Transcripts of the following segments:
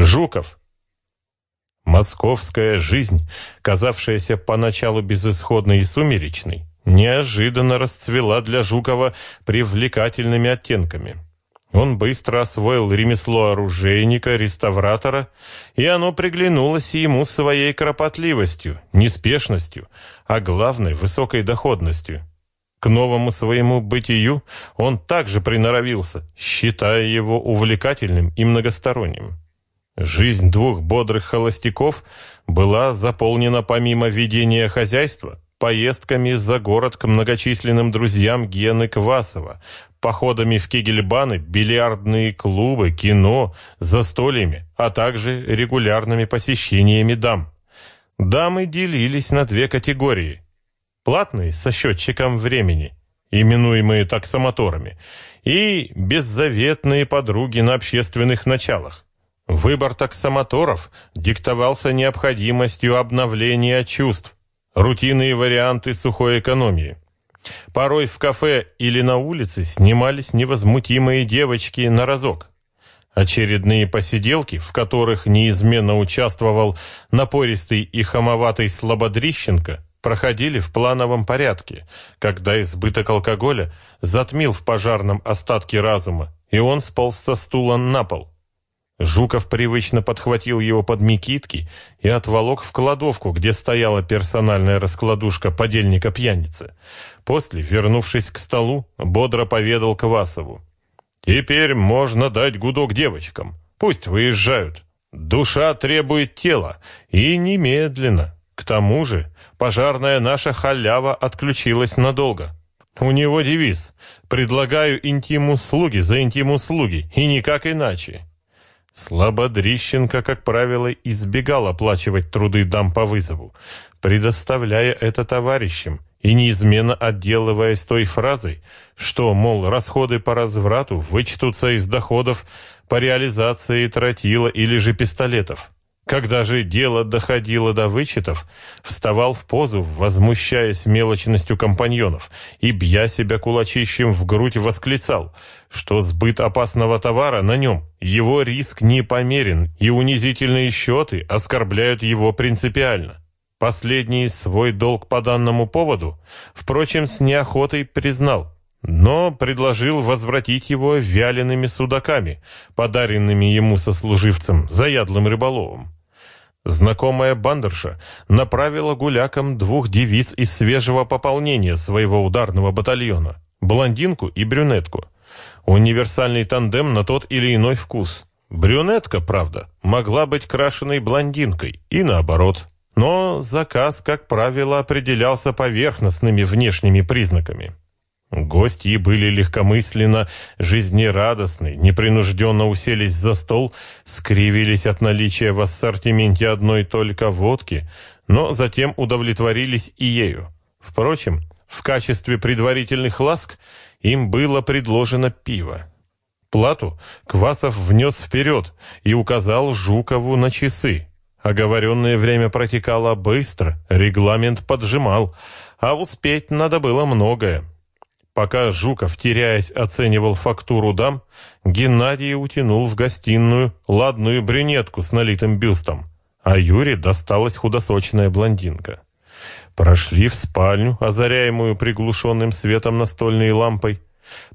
Жуков. Московская жизнь, казавшаяся поначалу безысходной и сумеречной, неожиданно расцвела для Жукова привлекательными оттенками. Он быстро освоил ремесло оружейника, реставратора, и оно приглянулось ему своей кропотливостью, неспешностью, а главной высокой доходностью. К новому своему бытию он также приноровился, считая его увлекательным и многосторонним. Жизнь двух бодрых холостяков была заполнена помимо ведения хозяйства поездками за город к многочисленным друзьям Гены Квасова, походами в кегельбаны, бильярдные клубы, кино, застольями, а также регулярными посещениями дам. Дамы делились на две категории. Платные со счетчиком времени, именуемые таксомоторами, и беззаветные подруги на общественных началах. Выбор таксомоторов диктовался необходимостью обновления чувств, рутинные варианты сухой экономии. Порой в кафе или на улице снимались невозмутимые девочки на разок. Очередные посиделки, в которых неизменно участвовал напористый и хамоватый Слободрищенко, проходили в плановом порядке, когда избыток алкоголя затмил в пожарном остатки разума, и он сполз со стула на пол. Жуков привычно подхватил его под микитки и отволок в кладовку, где стояла персональная раскладушка подельника-пьяницы. После, вернувшись к столу, бодро поведал Квасову. «Теперь можно дать гудок девочкам. Пусть выезжают. Душа требует тела. И немедленно. К тому же пожарная наша халява отключилась надолго». У него девиз «Предлагаю интим-услуги за интим-услуги, и никак иначе». Слободрищенко, как правило, избегал оплачивать труды дам по вызову, предоставляя это товарищам и неизменно отделываясь той фразой, что, мол, расходы по разврату вычтутся из доходов по реализации тротила или же пистолетов. Когда же дело доходило до вычетов, вставал в позу, возмущаясь мелочностью компаньонов, и, бья себя кулачищем в грудь, восклицал, что сбыт опасного товара на нем, его риск непомерен, и унизительные счеты оскорбляют его принципиально. Последний свой долг по данному поводу, впрочем, с неохотой признал, но предложил возвратить его вялеными судаками, подаренными ему сослуживцем, заядлым рыболовом. Знакомая бандерша направила гулякам двух девиц из свежего пополнения своего ударного батальона, блондинку и брюнетку. Универсальный тандем на тот или иной вкус. Брюнетка, правда, могла быть крашеной блондинкой, и наоборот. Но заказ, как правило, определялся поверхностными внешними признаками. Гости были легкомысленно, жизнерадостны, непринужденно уселись за стол, скривились от наличия в ассортименте одной только водки, но затем удовлетворились и ею. Впрочем, в качестве предварительных ласк им было предложено пиво. Плату Квасов внес вперед и указал Жукову на часы. Оговоренное время протекало быстро, регламент поджимал, а успеть надо было многое. Пока Жуков, теряясь, оценивал фактуру дам, Геннадий утянул в гостиную ладную брюнетку с налитым бюстом, а Юре досталась худосочная блондинка. Прошли в спальню, озаряемую приглушенным светом настольной лампой.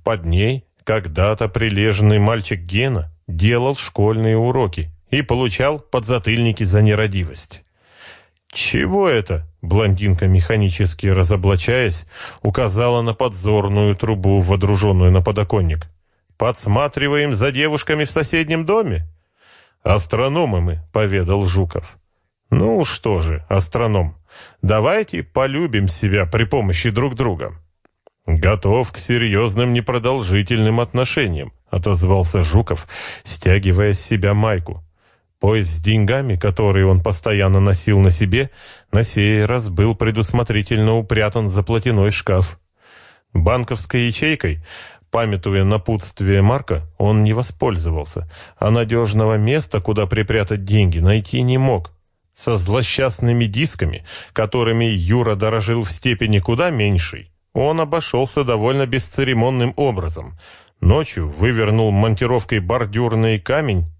Под ней когда-то прилежный мальчик Гена делал школьные уроки и получал подзатыльники за нерадивость. «Чего это?» Блондинка, механически разоблачаясь, указала на подзорную трубу, водруженную на подоконник. «Подсматриваем за девушками в соседнем доме?» «Астрономы мы», — поведал Жуков. «Ну что же, астроном, давайте полюбим себя при помощи друг друга». «Готов к серьезным непродолжительным отношениям», — отозвался Жуков, стягивая с себя майку. Пояс с деньгами, которые он постоянно носил на себе, на сей раз был предусмотрительно упрятан за платяной шкаф. Банковской ячейкой, памятуя напутствие Марка, он не воспользовался, а надежного места, куда припрятать деньги, найти не мог. Со злосчастными дисками, которыми Юра дорожил в степени куда меньшей, он обошелся довольно бесцеремонным образом. Ночью вывернул монтировкой бордюрный камень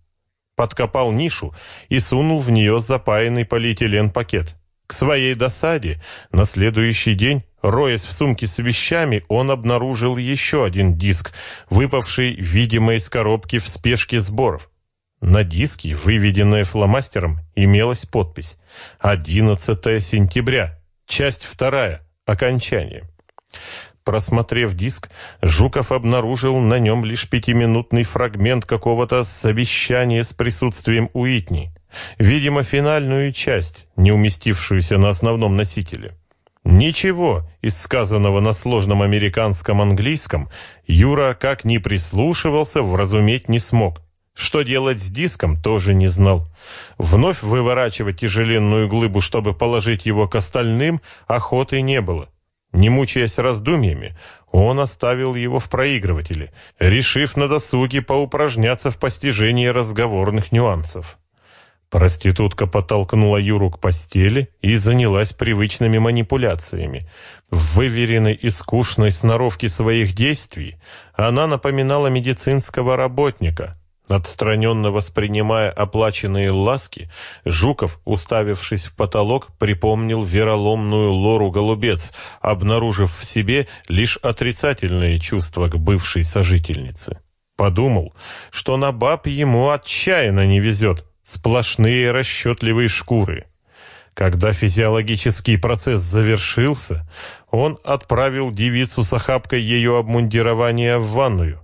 подкопал нишу и сунул в нее запаянный полиэтилен пакет. К своей досаде на следующий день, роясь в сумке с вещами, он обнаружил еще один диск, выпавший, видимо, из коробки в спешке сборов. На диске, выведенная фломастером, имелась подпись «11 сентября, часть вторая, окончание». Просмотрев диск, Жуков обнаружил на нем лишь пятиминутный фрагмент какого-то совещания с присутствием Уитни. Видимо, финальную часть, не уместившуюся на основном носителе. Ничего из сказанного на сложном американском английском Юра, как ни прислушивался, вразуметь не смог. Что делать с диском, тоже не знал. Вновь выворачивать тяжеленную глыбу, чтобы положить его к остальным, охоты не было. Не мучаясь раздумьями, он оставил его в проигрывателе, решив на досуге поупражняться в постижении разговорных нюансов. Проститутка подтолкнула Юру к постели и занялась привычными манипуляциями. В выверенной и скучной сноровке своих действий она напоминала медицинского работника – Отстраненно воспринимая оплаченные ласки, Жуков, уставившись в потолок, припомнил вероломную Лору Голубец, обнаружив в себе лишь отрицательные чувства к бывшей сожительнице. Подумал, что на баб ему отчаянно не везет, сплошные расчетливые шкуры. Когда физиологический процесс завершился, он отправил девицу с охапкой ее обмундирования в ванную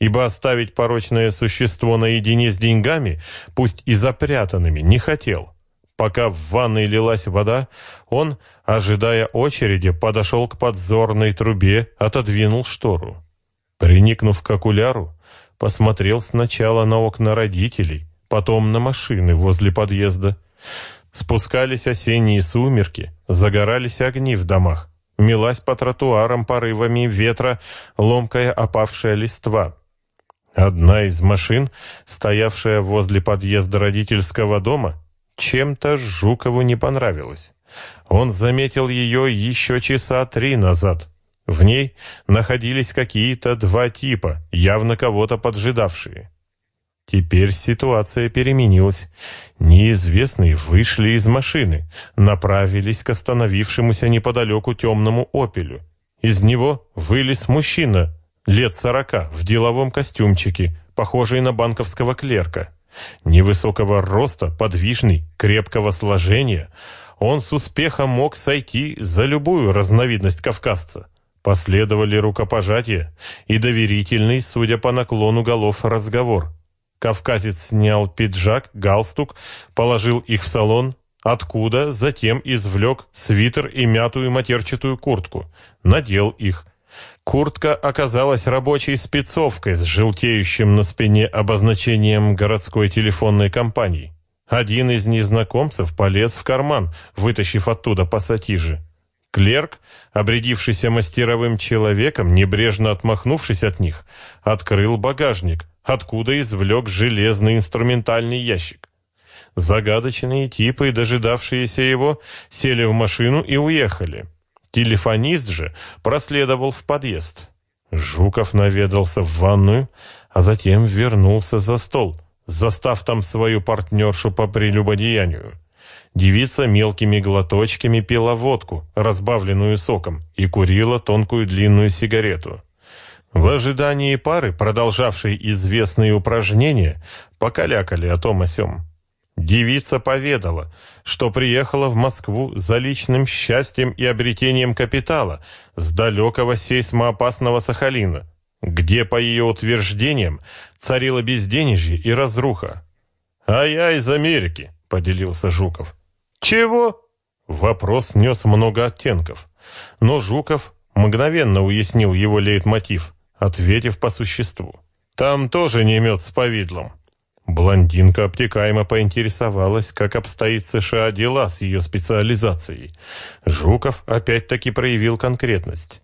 ибо оставить порочное существо наедине с деньгами, пусть и запрятанными, не хотел. Пока в ванной лилась вода, он, ожидая очереди, подошел к подзорной трубе, отодвинул штору. Приникнув к окуляру, посмотрел сначала на окна родителей, потом на машины возле подъезда. Спускались осенние сумерки, загорались огни в домах, мелась по тротуарам порывами ветра ломкая опавшая листва. Одна из машин, стоявшая возле подъезда родительского дома, чем-то Жукову не понравилась. Он заметил ее еще часа три назад. В ней находились какие-то два типа, явно кого-то поджидавшие. Теперь ситуация переменилась. Неизвестные вышли из машины, направились к остановившемуся неподалеку темному «Опелю». Из него вылез мужчина лет сорока, в деловом костюмчике, похожий на банковского клерка. Невысокого роста, подвижный, крепкого сложения, он с успехом мог сойти за любую разновидность кавказца. Последовали рукопожатия и доверительный, судя по наклону голов, разговор. Кавказец снял пиджак, галстук, положил их в салон, откуда затем извлек свитер и мятую матерчатую куртку, надел их, Куртка оказалась рабочей спецовкой с желтеющим на спине обозначением городской телефонной компании. Один из незнакомцев полез в карман, вытащив оттуда пассатижи. Клерк, обрядившийся мастеровым человеком, небрежно отмахнувшись от них, открыл багажник, откуда извлек железный инструментальный ящик. Загадочные типы, дожидавшиеся его, сели в машину и уехали. Телефонист же проследовал в подъезд. Жуков наведался в ванную, а затем вернулся за стол, застав там свою партнершу по прелюбодеянию. Девица мелкими глоточками пила водку, разбавленную соком, и курила тонкую длинную сигарету. В ожидании пары, продолжавшей известные упражнения, покалякали о том о сём. Девица поведала, что приехала в Москву за личным счастьем и обретением капитала с далекого сейсмоопасного Сахалина, где, по ее утверждениям, царило безденежье и разруха. «А я из Америки», — поделился Жуков. «Чего?» Вопрос нес много оттенков, но Жуков мгновенно уяснил его лейтмотив, ответив по существу. «Там тоже не мед с повидлом». Блондинка обтекаемо поинтересовалась, как обстоит США дела с ее специализацией. Жуков опять-таки проявил конкретность.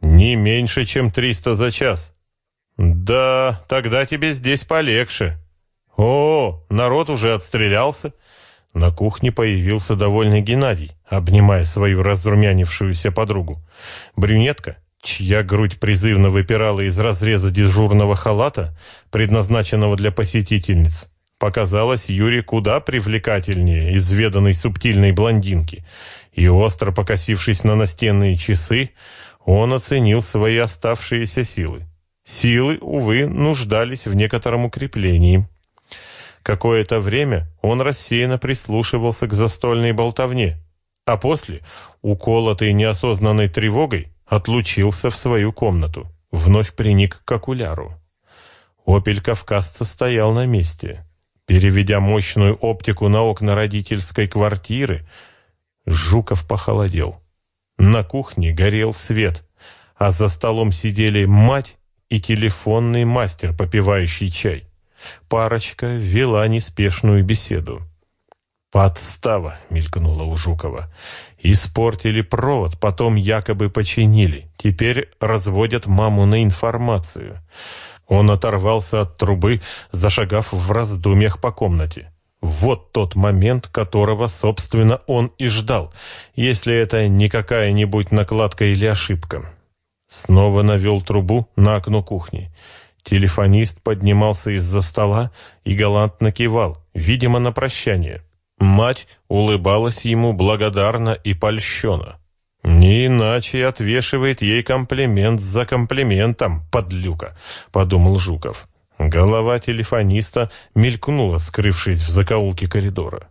«Не меньше, чем триста за час». «Да, тогда тебе здесь полегче». «О, народ уже отстрелялся». На кухне появился довольный Геннадий, обнимая свою разрумянившуюся подругу. Брюнетка, чья грудь призывно выпирала из разреза дежурного халата, предназначенного для посетительниц, показалась Юре куда привлекательнее изведанной субтильной блондинки, и остро покосившись на настенные часы, он оценил свои оставшиеся силы. Силы, увы, нуждались в некотором укреплении. Какое-то время он рассеянно прислушивался к застольной болтовне, а после, уколотый неосознанной тревогой, отлучился в свою комнату, вновь приник к окуляру. «Опель» кавказца стоял на месте. Переведя мощную оптику на окна родительской квартиры, Жуков похолодел. На кухне горел свет, а за столом сидели мать и телефонный мастер, попивающий чай. Парочка вела неспешную беседу. «Подстава!» — мелькнула у Жукова. «Испортили провод, потом якобы починили. Теперь разводят маму на информацию». Он оторвался от трубы, зашагав в раздумьях по комнате. Вот тот момент, которого, собственно, он и ждал, если это не какая-нибудь накладка или ошибка. Снова навел трубу на окно кухни. Телефонист поднимался из-за стола и галантно кивал, видимо, на прощание. Мать улыбалась ему благодарно и польщена. «Не иначе отвешивает ей комплимент за комплиментом, подлюка», — подумал Жуков. Голова телефониста мелькнула, скрывшись в закоулке коридора.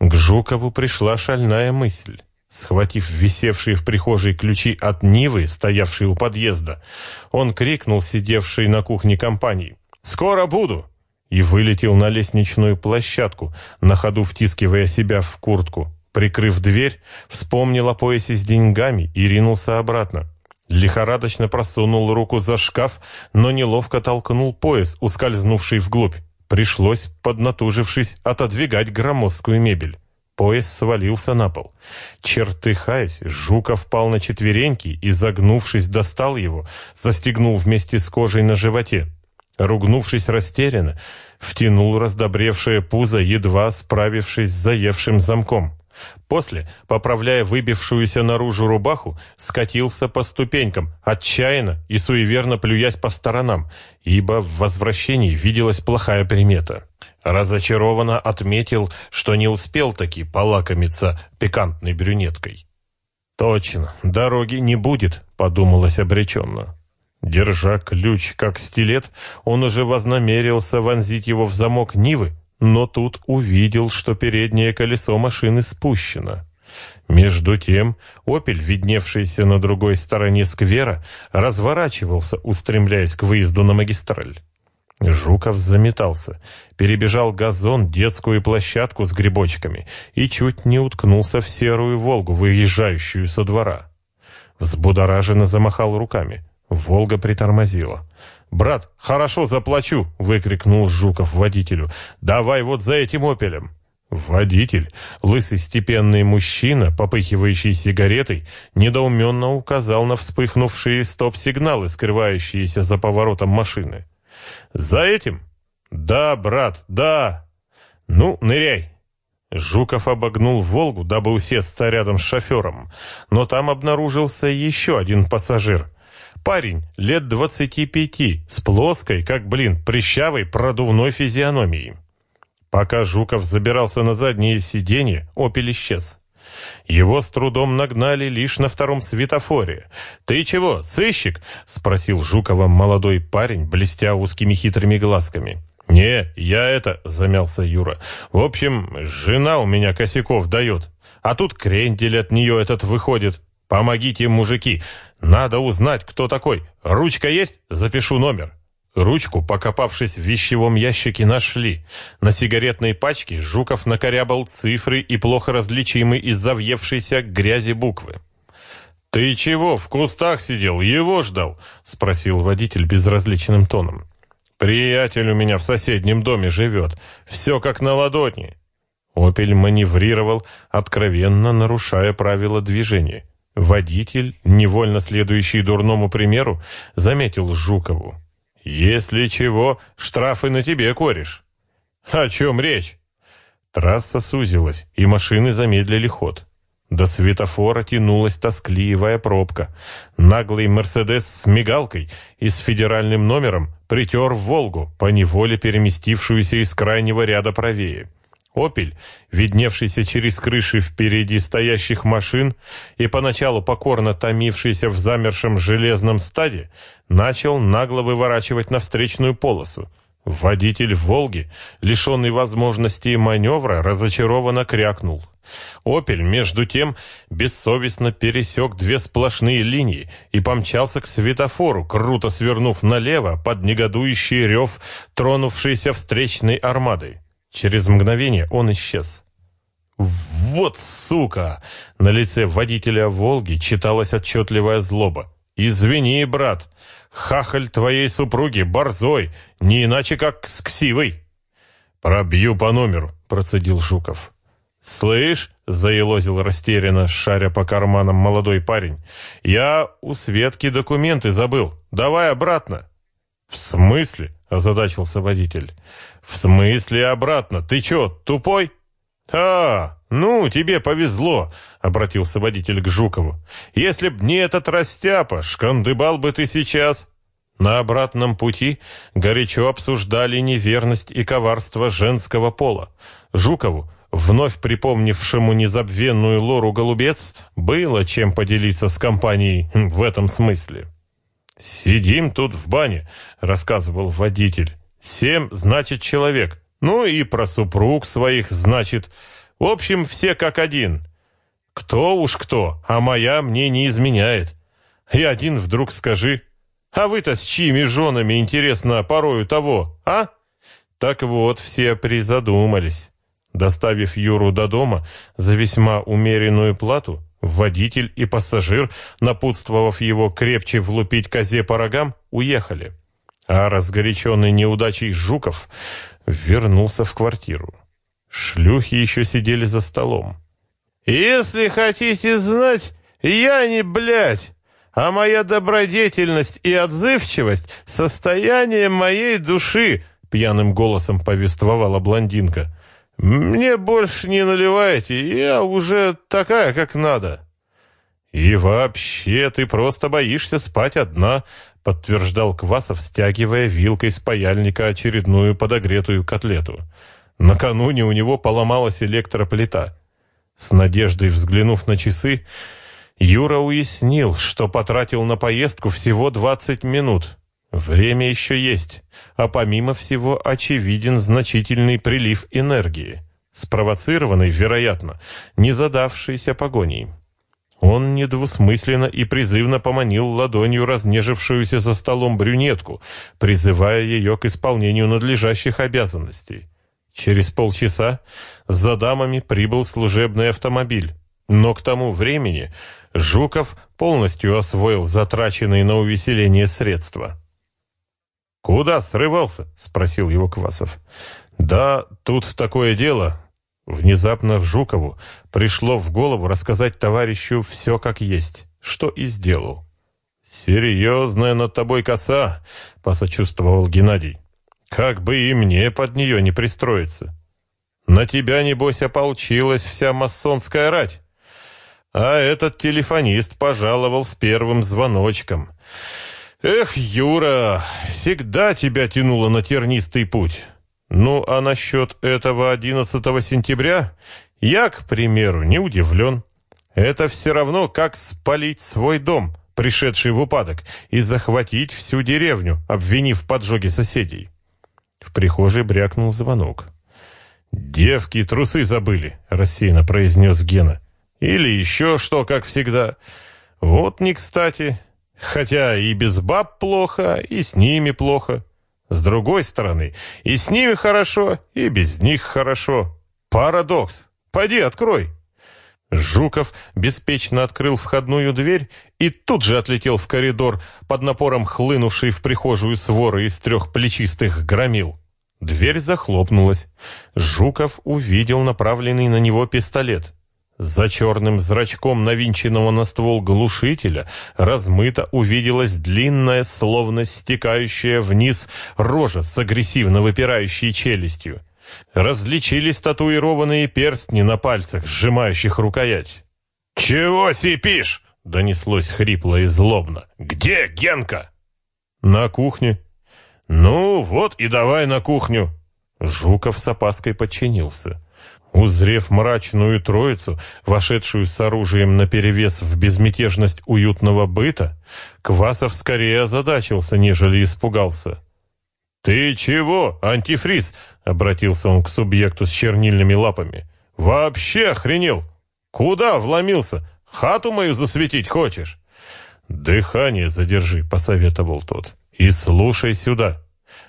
К Жукову пришла шальная мысль. Схватив висевшие в прихожей ключи от Нивы, стоявшие у подъезда, он крикнул сидевшей на кухне компании «Скоро буду!» И вылетел на лестничную площадку, на ходу втискивая себя в куртку. Прикрыв дверь, вспомнил о поясе с деньгами и ринулся обратно. Лихорадочно просунул руку за шкаф, но неловко толкнул пояс, ускользнувший вглубь. Пришлось, поднатужившись, отодвигать громоздкую мебель. Пояс свалился на пол. Чертыхаясь, Жуков впал на четвереньки и, загнувшись, достал его, застегнул вместе с кожей на животе. Ругнувшись растерянно, втянул раздобревшее пузо, едва справившись с заевшим замком. После, поправляя выбившуюся наружу рубаху, скатился по ступенькам, отчаянно и суеверно плюясь по сторонам, ибо в возвращении виделась плохая примета. Разочарованно отметил, что не успел таки полакомиться пикантной брюнеткой. «Точно, дороги не будет», — подумалось обреченно. Держа ключ как стилет, он уже вознамерился вонзить его в замок Нивы, но тут увидел, что переднее колесо машины спущено. Между тем, «Опель», видневшийся на другой стороне сквера, разворачивался, устремляясь к выезду на магистраль. Жуков заметался, перебежал газон, детскую площадку с грибочками и чуть не уткнулся в серую «Волгу», выезжающую со двора. Взбудораженно замахал руками. «Волга» притормозила. «Брат, хорошо заплачу!» — выкрикнул Жуков водителю. «Давай вот за этим «Опелем». Водитель, лысый степенный мужчина, попыхивающий сигаретой, недоуменно указал на вспыхнувшие стоп-сигналы, скрывающиеся за поворотом машины. «За этим?» «Да, брат, да!» «Ну, ныряй!» Жуков обогнул «Волгу», дабы усесться рядом с шофером, но там обнаружился еще один пассажир — Парень лет двадцати пяти, с плоской, как блин, прыщавой продувной физиономией. Пока Жуков забирался на заднее сиденье, «Опель» исчез. Его с трудом нагнали лишь на втором светофоре. «Ты чего, сыщик?» — спросил Жукова молодой парень, блестя узкими хитрыми глазками. «Не, я это...» — замялся Юра. «В общем, жена у меня косяков дает. А тут крендель от нее этот выходит. Помогите, мужики, надо узнать, кто такой. Ручка есть? Запишу номер. Ручку, покопавшись в вещевом ящике, нашли. На сигаретной пачке Жуков накорябал цифры и плохо различимые из-за въевшейся грязи буквы. «Ты чего, в кустах сидел, его ждал?» — спросил водитель безразличным тоном. «Приятель у меня в соседнем доме живет. Все как на ладони». «Опель» маневрировал, откровенно нарушая правила движения. Водитель, невольно следующий дурному примеру, заметил Жукову. «Если чего, штрафы на тебе, кореш». «О чем речь?» Трасса сузилась, и машины замедлили ход. До светофора тянулась тоскливая пробка. Наглый «Мерседес» с мигалкой и с федеральным номером притер «Волгу», поневоле переместившуюся из крайнего ряда правее. «Опель», видневшийся через крыши впереди стоящих машин и поначалу покорно томившийся в замершем железном стаде, начал нагло выворачивать на встречную полосу. Водитель «Волги», лишенный возможности маневра, разочарованно крякнул. «Опель», между тем, бессовестно пересек две сплошные линии и помчался к светофору, круто свернув налево под негодующий рев, тронувшейся встречной армадой. Через мгновение он исчез. «Вот сука!» На лице водителя «Волги» читалась отчетливая злоба. «Извини, брат, хахаль твоей супруги борзой, не иначе как с ксивой». «Пробью по номеру», — процедил Жуков. «Слышь», — заелозил растерянно, шаря по карманам молодой парень, «я у Светки документы забыл. Давай обратно». «В смысле?» — озадачился водитель. «В смысле обратно? Ты чё, тупой?» «А, ну, тебе повезло», — обратился водитель к Жукову. «Если б не этот растяпа, шкандыбал бы ты сейчас». На обратном пути горячо обсуждали неверность и коварство женского пола. Жукову, вновь припомнившему незабвенную Лору Голубец, было чем поделиться с компанией в этом смысле. «Сидим тут в бане», — рассказывал водитель. «Семь, значит, человек. Ну и про супруг своих, значит. В общем, все как один. Кто уж кто, а моя мне не изменяет. И один вдруг скажи, а вы-то с чьими женами, интересно, порою того, а?» Так вот, все призадумались. Доставив Юру до дома за весьма умеренную плату, водитель и пассажир, напутствовав его крепче влупить козе по рогам, уехали. А разгоряченный неудачей Жуков вернулся в квартиру. Шлюхи еще сидели за столом. «Если хотите знать, я не блядь, а моя добродетельность и отзывчивость — состояние моей души», — пьяным голосом повествовала блондинка. «Мне больше не наливайте, я уже такая, как надо». «И вообще, ты просто боишься спать одна», — подтверждал Квасов, стягивая вилкой с паяльника очередную подогретую котлету. Накануне у него поломалась электроплита. С надеждой взглянув на часы, Юра уяснил, что потратил на поездку всего 20 минут. Время еще есть, а помимо всего очевиден значительный прилив энергии, спровоцированный, вероятно, не задавшейся погоней. Он недвусмысленно и призывно поманил ладонью разнежившуюся за столом брюнетку, призывая ее к исполнению надлежащих обязанностей. Через полчаса за дамами прибыл служебный автомобиль, но к тому времени Жуков полностью освоил затраченные на увеселение средства. «Куда срывался?» — спросил его Квасов. «Да, тут такое дело». Внезапно в Жукову пришло в голову рассказать товарищу все как есть, что и сделал. «Серьезная над тобой коса», — посочувствовал Геннадий. «Как бы и мне под нее не пристроиться. На тебя, небось, ополчилась вся масонская рать. А этот телефонист пожаловал с первым звоночком». Эх, Юра, всегда тебя тянуло на тернистый путь. Ну, а насчет этого 11 сентября я, к примеру, не удивлен. Это все равно, как спалить свой дом, пришедший в упадок, и захватить всю деревню, обвинив в поджоге соседей. В прихожей брякнул звонок. «Девки трусы забыли», — рассеянно произнес Гена. «Или еще что, как всегда. Вот не кстати. Хотя и без баб плохо, и с ними плохо. С другой стороны, и с ними хорошо, и без них хорошо. Парадокс. Пойди, открой. Жуков беспечно открыл входную дверь и тут же отлетел в коридор под напором хлынувшей в прихожую своры из трех плечистых громил. Дверь захлопнулась. Жуков увидел направленный на него пистолет. За черным зрачком навинченного на ствол глушителя размыто увиделась длинная, словно стекающая вниз рожа с агрессивно выпирающей челюстью. Различились татуированные перстни на пальцах, сжимающих рукоять. «Чего сипишь?» — донеслось хрипло и злобно. «Где Генка?» «На кухне». «Ну, вот и давай на кухню». Жуков с опаской подчинился. Узрев мрачную троицу, вошедшую с оружием наперевес в безмятежность уютного быта, Квасов скорее озадачился, нежели испугался. «Ты чего, антифриз?» — обратился он к субъекту с чернильными лапами. «Вообще охренел! Куда вломился? Хату мою засветить хочешь?» «Дыхание задержи», — посоветовал тот. «И слушай сюда.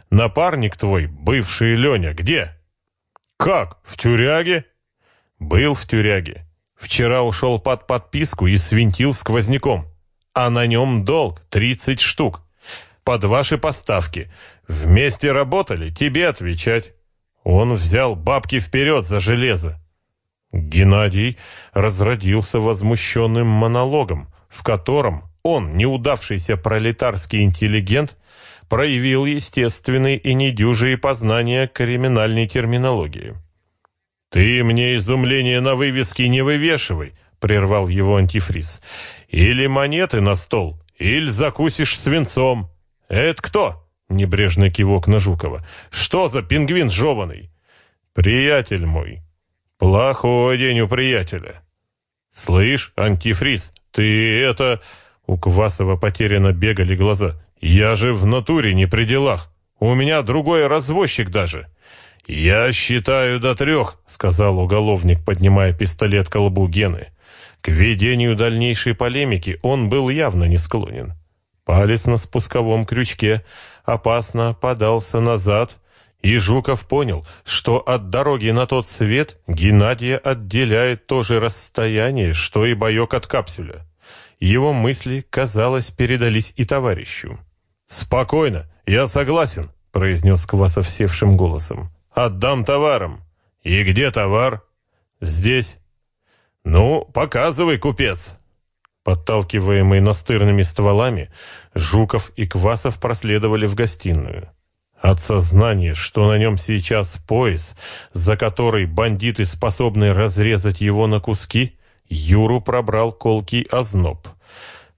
Напарник твой, бывший Леня, где?» «Как? В тюряге?» «Был в тюряге. Вчера ушел под подписку и свинтил сквозняком. А на нем долг тридцать штук. Под ваши поставки. Вместе работали, тебе отвечать». Он взял бабки вперед за железо. Геннадий разродился возмущенным монологом, в котором он, неудавшийся пролетарский интеллигент, проявил естественные и недюжие познания криминальной терминологии. «Ты мне изумление на вывеске не вывешивай», — прервал его антифриз. «Или монеты на стол, или закусишь свинцом. Это кто?» — небрежный кивок на Жукова. «Что за пингвин жеванный?» «Приятель мой». «Плохой день у приятеля». «Слышь, антифриз, ты это...» У Квасова потеряно бегали глаза. «Я же в натуре не при делах. У меня другой развозчик даже». «Я считаю до трех», — сказал уголовник, поднимая пистолет к лбу Гены. К ведению дальнейшей полемики он был явно не склонен. Палец на спусковом крючке опасно подался назад, и Жуков понял, что от дороги на тот свет Геннадия отделяет то же расстояние, что и боек от капсуля. Его мысли, казалось, передались и товарищу. «Спокойно, я согласен», — произнес Квасов севшим голосом. «Отдам товаром». «И где товар?» «Здесь». «Ну, показывай, купец». Подталкиваемые настырными стволами, Жуков и Квасов проследовали в гостиную. От сознания, что на нем сейчас пояс, за который бандиты способны разрезать его на куски, Юру пробрал колкий озноб.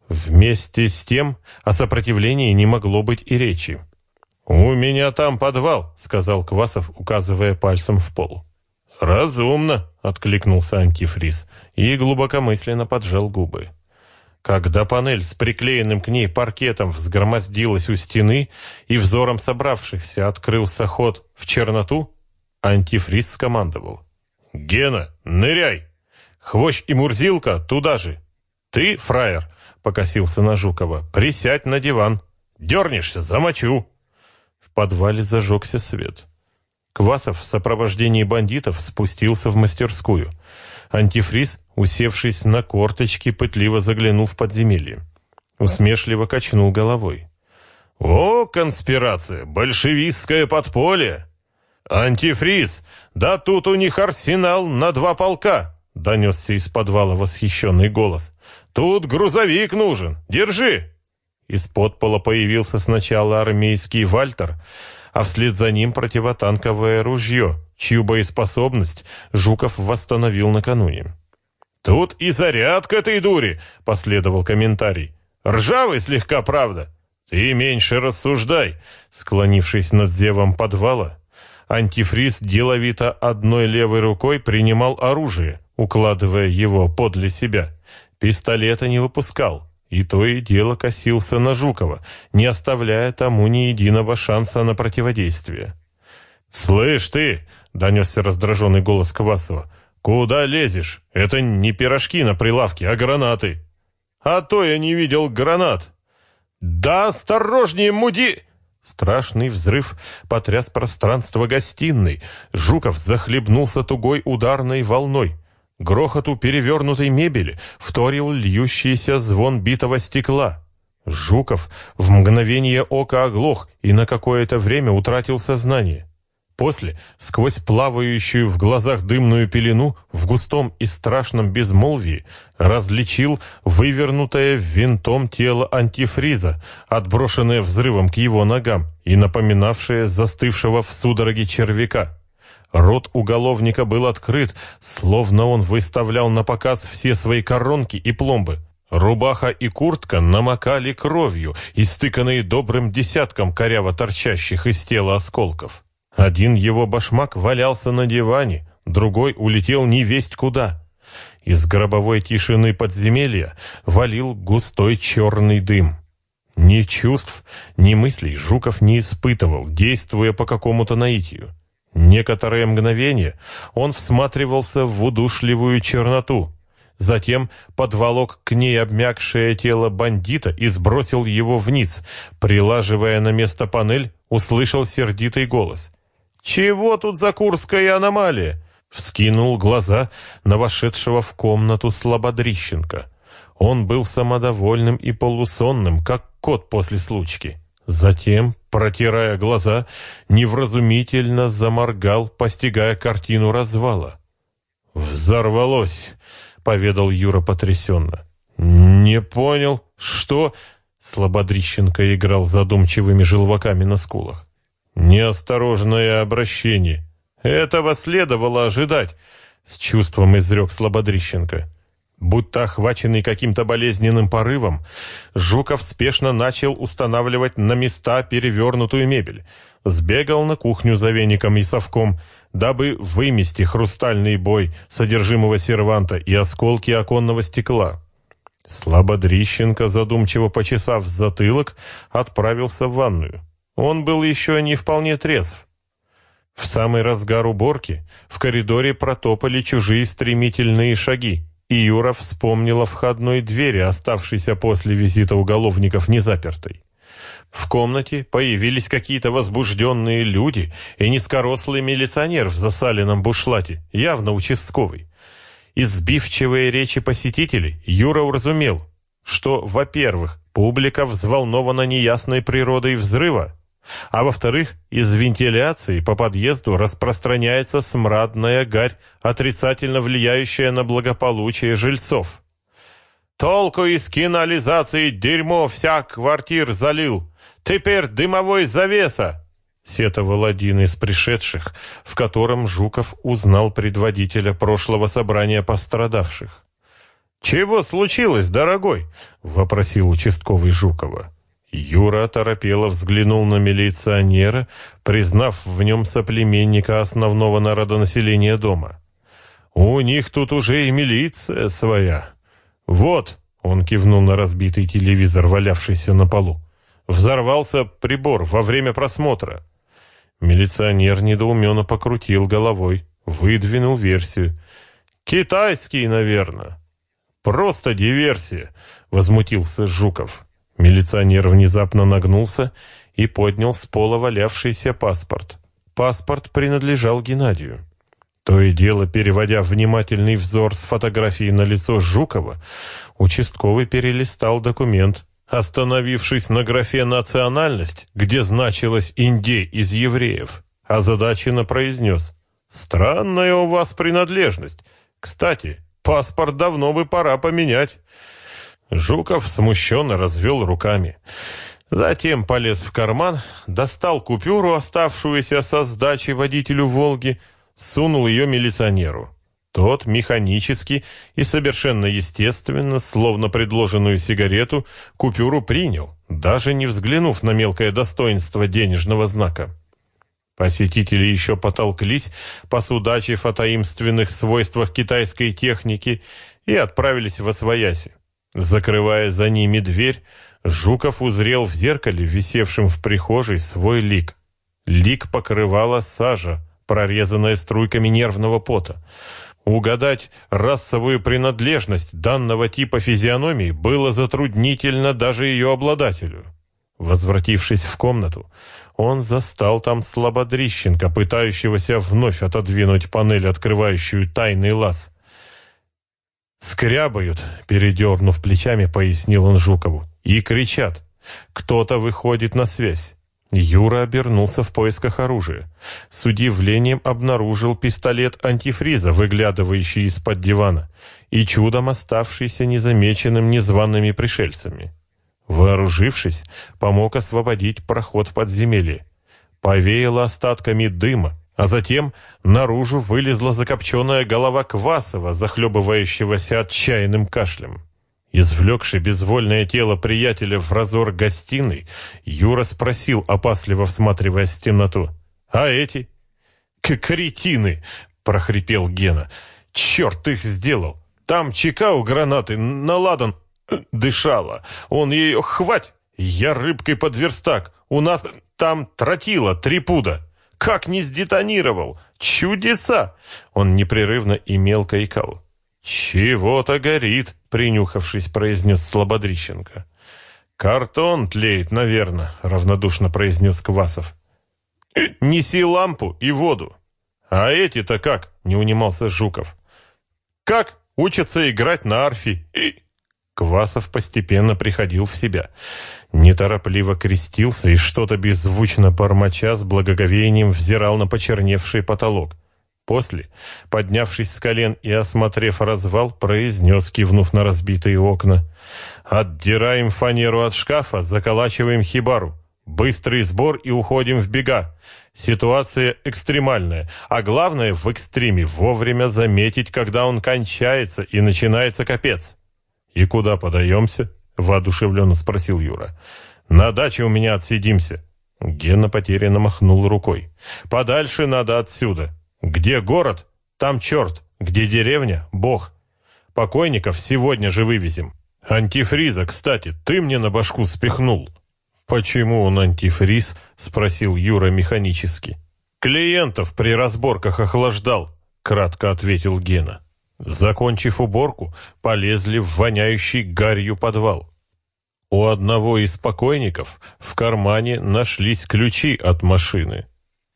Вместе с тем о сопротивлении не могло быть и речи. «У меня там подвал», — сказал Квасов, указывая пальцем в пол. «Разумно», — откликнулся антифриз и глубокомысленно поджал губы. Когда панель с приклеенным к ней паркетом взгромоздилась у стены и взором собравшихся открылся ход в черноту, антифриз скомандовал. «Гена, ныряй! Хвощ и Мурзилка туда же! Ты, фраер, — покосился на Жукова. «Присядь на диван. Дернешься, замочу». В подвале зажегся свет. Квасов в сопровождении бандитов спустился в мастерскую. Антифриз, усевшись на корточки, пытливо заглянул в подземелье. Усмешливо качнул головой. «О, конспирация! Большевистское подполье! Антифриз! Да тут у них арсенал на два полка!» — донесся из подвала восхищенный голос. «Тут грузовик нужен! Держи!» Из-под пола появился сначала армейский «Вальтер», а вслед за ним противотанковое ружье, чью боеспособность Жуков восстановил накануне. «Тут и зарядка этой дури!» — последовал комментарий. «Ржавый слегка, правда?» «Ты меньше рассуждай!» Склонившись над зевом подвала, антифриз деловито одной левой рукой принимал оружие, укладывая его подле себя. Пистолета не выпускал, и то и дело косился на Жукова, не оставляя тому ни единого шанса на противодействие. «Слышь ты!» — донесся раздраженный голос Квасова. «Куда лезешь? Это не пирожки на прилавке, а гранаты!» «А то я не видел гранат!» «Да осторожнее, муди!» Страшный взрыв потряс пространство гостиной. Жуков захлебнулся тугой ударной волной. Грохоту перевернутой мебели вторил льющийся звон битого стекла. Жуков в мгновение ока оглох и на какое-то время утратил сознание. После, сквозь плавающую в глазах дымную пелену, в густом и страшном безмолвии, различил вывернутое винтом тело антифриза, отброшенное взрывом к его ногам и напоминавшее застывшего в судороге червяка. Рот уголовника был открыт, словно он выставлял на показ все свои коронки и пломбы. Рубаха и куртка намокали кровью, истыканные добрым десятком коряво торчащих из тела осколков. Один его башмак валялся на диване, другой улетел невесть куда. Из гробовой тишины подземелья валил густой черный дым. Ни чувств, ни мыслей Жуков не испытывал, действуя по какому-то наитию. Некоторое мгновение он всматривался в удушливую черноту, затем подволок к ней обмякшее тело бандита и сбросил его вниз. Прилаживая на место панель, услышал сердитый голос. «Чего тут за курская аномалия?» Вскинул глаза на вошедшего в комнату Слободрищенко. Он был самодовольным и полусонным, как кот после случки. Затем, протирая глаза, невразумительно заморгал, постигая картину развала. «Взорвалось!» — поведал Юра потрясенно. «Не понял, что...» — Слободрищенко играл задумчивыми желваками на скулах. «Неосторожное обращение. Этого следовало ожидать», — с чувством изрек Слободрищенко. Будто охваченный каким-то болезненным порывом, Жуков спешно начал устанавливать на места перевернутую мебель. Сбегал на кухню за веником и совком, дабы вымести хрустальный бой содержимого серванта и осколки оконного стекла. Слободрищенко, задумчиво почесав затылок, отправился в ванную. Он был еще не вполне трезв. В самый разгар уборки в коридоре протопали чужие стремительные шаги, и Юра вспомнила входной двери, оставшейся после визита уголовников незапертой. В комнате появились какие-то возбужденные люди и низкорослый милиционер в засаленном бушлате, явно участковый. Из сбивчивой речи посетителей Юра уразумел, что, во-первых, публика взволнована неясной природой взрыва, а во-вторых, из вентиляции по подъезду распространяется смрадная гарь, отрицательно влияющая на благополучие жильцов. «Толку из кинализации дерьмо вся квартир залил! Теперь дымовой завеса!» сетовал один из пришедших, в котором Жуков узнал предводителя прошлого собрания пострадавших. «Чего случилось, дорогой?» — вопросил участковый Жукова. Юра торопело взглянул на милиционера, признав в нем соплеменника основного народонаселения дома. «У них тут уже и милиция своя. Вот!» — он кивнул на разбитый телевизор, валявшийся на полу. Взорвался прибор во время просмотра. Милиционер недоуменно покрутил головой, выдвинул версию. «Китайский, наверное». «Просто диверсия», — возмутился Жуков. Милиционер внезапно нагнулся и поднял с пола валявшийся паспорт. Паспорт принадлежал Геннадию. То и дело, переводя внимательный взор с фотографии на лицо Жукова, участковый перелистал документ, остановившись на графе «Национальность», где значилось «Индей из евреев», озадаченно произнес «Странная у вас принадлежность. Кстати, паспорт давно бы пора поменять». Жуков смущенно развел руками. Затем полез в карман, достал купюру, оставшуюся со сдачи водителю «Волги», сунул ее милиционеру. Тот механически и совершенно естественно, словно предложенную сигарету, купюру принял, даже не взглянув на мелкое достоинство денежного знака. Посетители еще потолклись, посудачив о таинственных свойствах китайской техники, и отправились в Освояси. Закрывая за ними дверь, Жуков узрел в зеркале, висевшем в прихожей, свой лик. Лик покрывала сажа, прорезанная струйками нервного пота. Угадать расовую принадлежность данного типа физиономии было затруднительно даже ее обладателю. Возвратившись в комнату, он застал там Слободрищенко, пытающегося вновь отодвинуть панель, открывающую тайный лаз. «Скрябают», — передернув плечами, пояснил он Жукову. «И кричат. Кто-то выходит на связь». Юра обернулся в поисках оружия. С удивлением обнаружил пистолет антифриза, выглядывающий из-под дивана, и чудом оставшийся незамеченным незваными пришельцами. Вооружившись, помог освободить проход в подземелье. Повеяло остатками дыма, А затем наружу вылезла закопченная голова Квасова, захлебывающегося отчаянным кашлем. Извлекши безвольное тело приятеля в разор гостиной, Юра спросил, опасливо всматриваясь в темноту. «А эти?» «Кретины!» — прохрипел Гена. «Черт их сделал! Там чека у гранаты наладан дышала. Он ее хвать! Я рыбкой под верстак. У нас там тротила три пуда. Как не сдетонировал! Чудеса!» Он непрерывно и мелко икал. «Чего-то горит», — принюхавшись, произнес Слободрищенко. «Картон тлеет, наверное», — равнодушно произнес Квасов. «Неси лампу и воду». «А эти-то как?» — не унимался Жуков. «Как? Учатся играть на арфе». Квасов постепенно приходил в себя. Неторопливо крестился и что-то беззвучно бормоча с благоговением взирал на почерневший потолок. После, поднявшись с колен и осмотрев развал, произнес, кивнув на разбитые окна. «Отдираем фанеру от шкафа, заколачиваем хибару. Быстрый сбор и уходим в бега. Ситуация экстремальная, а главное в экстриме вовремя заметить, когда он кончается и начинается капец». «И куда подаемся?» — воодушевленно спросил Юра. «На даче у меня отсидимся». Гена потерянно махнул рукой. «Подальше надо отсюда». Где город, там черт, где деревня, бог. Покойников сегодня же вывезем. Антифриза, кстати, ты мне на башку спихнул. Почему он антифриз? Спросил Юра механически. Клиентов при разборках охлаждал, кратко ответил Гена. Закончив уборку, полезли в воняющий гарью подвал. У одного из покойников в кармане нашлись ключи от машины.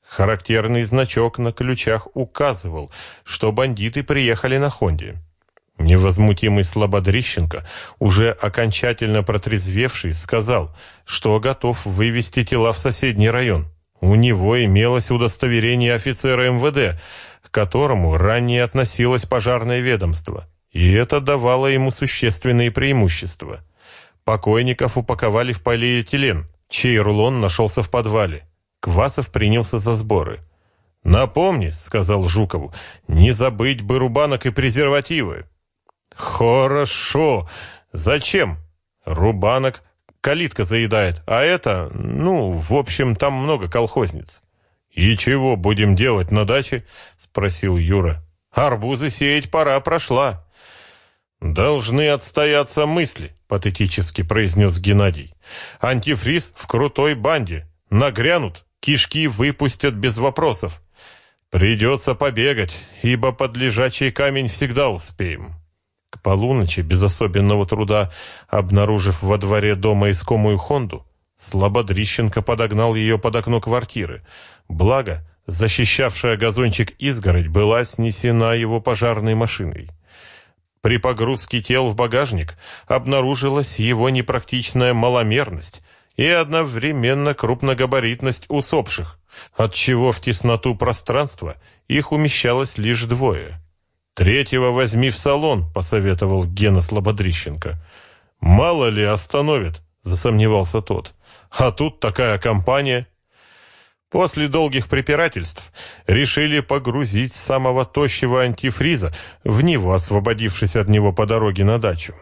Характерный значок на ключах указывал, что бандиты приехали на «Хонде». Невозмутимый Слободрищенко, уже окончательно протрезвевший, сказал, что готов вывести тела в соседний район. У него имелось удостоверение офицера МВД, которому ранее относилось пожарное ведомство, и это давало ему существенные преимущества. Покойников упаковали в полиэтилен, чей рулон нашелся в подвале. Квасов принялся за сборы. «Напомни», — сказал Жукову, — «не забыть бы рубанок и презервативы». «Хорошо. Зачем?» «Рубанок калитка заедает, а это, ну, в общем, там много колхозниц». «И чего будем делать на даче?» — спросил Юра. «Арбузы сеять пора прошла». «Должны отстояться мысли», — патетически произнес Геннадий. «Антифриз в крутой банде. Нагрянут, Кишки выпустят без вопросов. Придется побегать, ибо под лежачий камень всегда успеем. К полуночи, без особенного труда, обнаружив во дворе дома искомую Хонду, Слободрищенко подогнал ее под окно квартиры. Благо, защищавшая газончик изгородь была снесена его пожарной машиной. При погрузке тел в багажник обнаружилась его непрактичная маломерность, и одновременно крупногабаритность усопших, отчего в тесноту пространства их умещалось лишь двое. «Третьего возьми в салон», — посоветовал Гена Слободрищенко. «Мало ли остановит», — засомневался тот. «А тут такая компания». После долгих препирательств решили погрузить самого тощего антифриза в него, освободившись от него по дороге на дачу.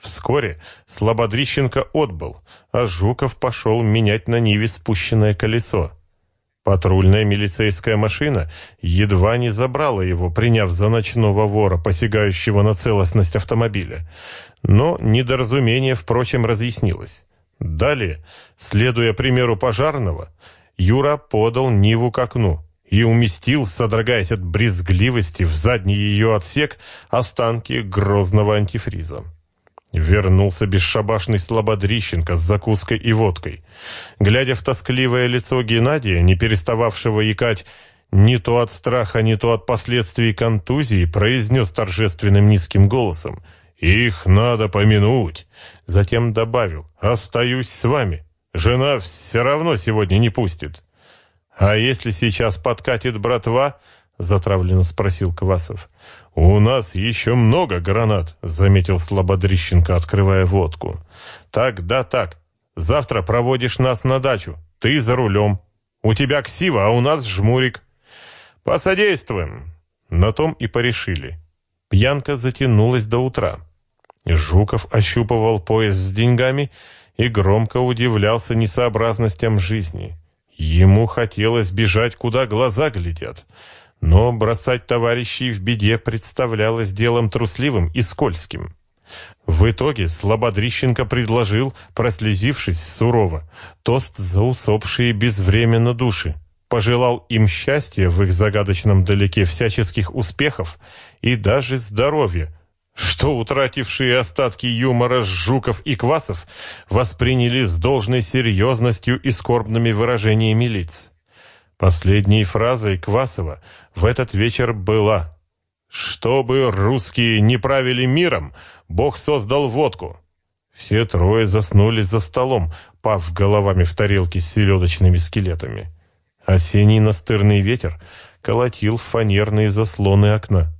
Вскоре Слободрищенко отбыл, а Жуков пошел менять на Ниве спущенное колесо. Патрульная милицейская машина едва не забрала его, приняв за ночного вора, посягающего на целостность автомобиля. Но недоразумение, впрочем, разъяснилось. Далее, следуя примеру пожарного, Юра подал Ниву к окну и уместил, содрогаясь от брезгливости, в задний ее отсек останки грозного антифриза. Вернулся бесшабашный Слободрищенко с закуской и водкой. Глядя в тоскливое лицо Геннадия, не перестававшего якать не то от страха, не то от последствий контузии, произнес торжественным низким голосом «Их надо помянуть!» Затем добавил «Остаюсь с вами. Жена все равно сегодня не пустит». «А если сейчас подкатит братва?» — затравленно спросил Квасов. «У нас еще много гранат», — заметил Слободрищенко, открывая водку. «Так, да, так. Завтра проводишь нас на дачу. Ты за рулем. У тебя ксива, а у нас жмурик». «Посодействуем!» На том и порешили. Пьянка затянулась до утра. Жуков ощупывал пояс с деньгами и громко удивлялся несообразностям жизни. Ему хотелось бежать, куда глаза глядят, но бросать товарищей в беде представлялось делом трусливым и скользким. В итоге Слободрищенко предложил, прослезившись сурово, тост за усопшие безвременно души, пожелал им счастья в их загадочном далеке всяческих успехов и даже здоровья, что утратившие остатки юмора Жуков и Квасов восприняли с должной серьезностью и скорбными выражениями лиц. Последней фразой Квасова в этот вечер была «Чтобы русские не правили миром, Бог создал водку». Все трое заснули за столом, пав головами в тарелки с селедочными скелетами. Осенний настырный ветер колотил фанерные заслоны окна.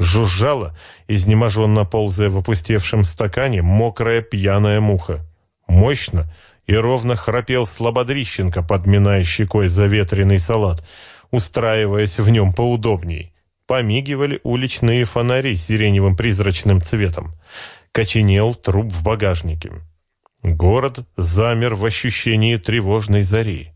Жужжала, изнеможенно ползая в опустевшем стакане, мокрая пьяная муха. Мощно и ровно храпел Слободрищенко, подминая щекой заветренный салат, устраиваясь в нем поудобней. Помигивали уличные фонари сиреневым призрачным цветом. Коченел труп в багажнике. Город замер в ощущении тревожной зари.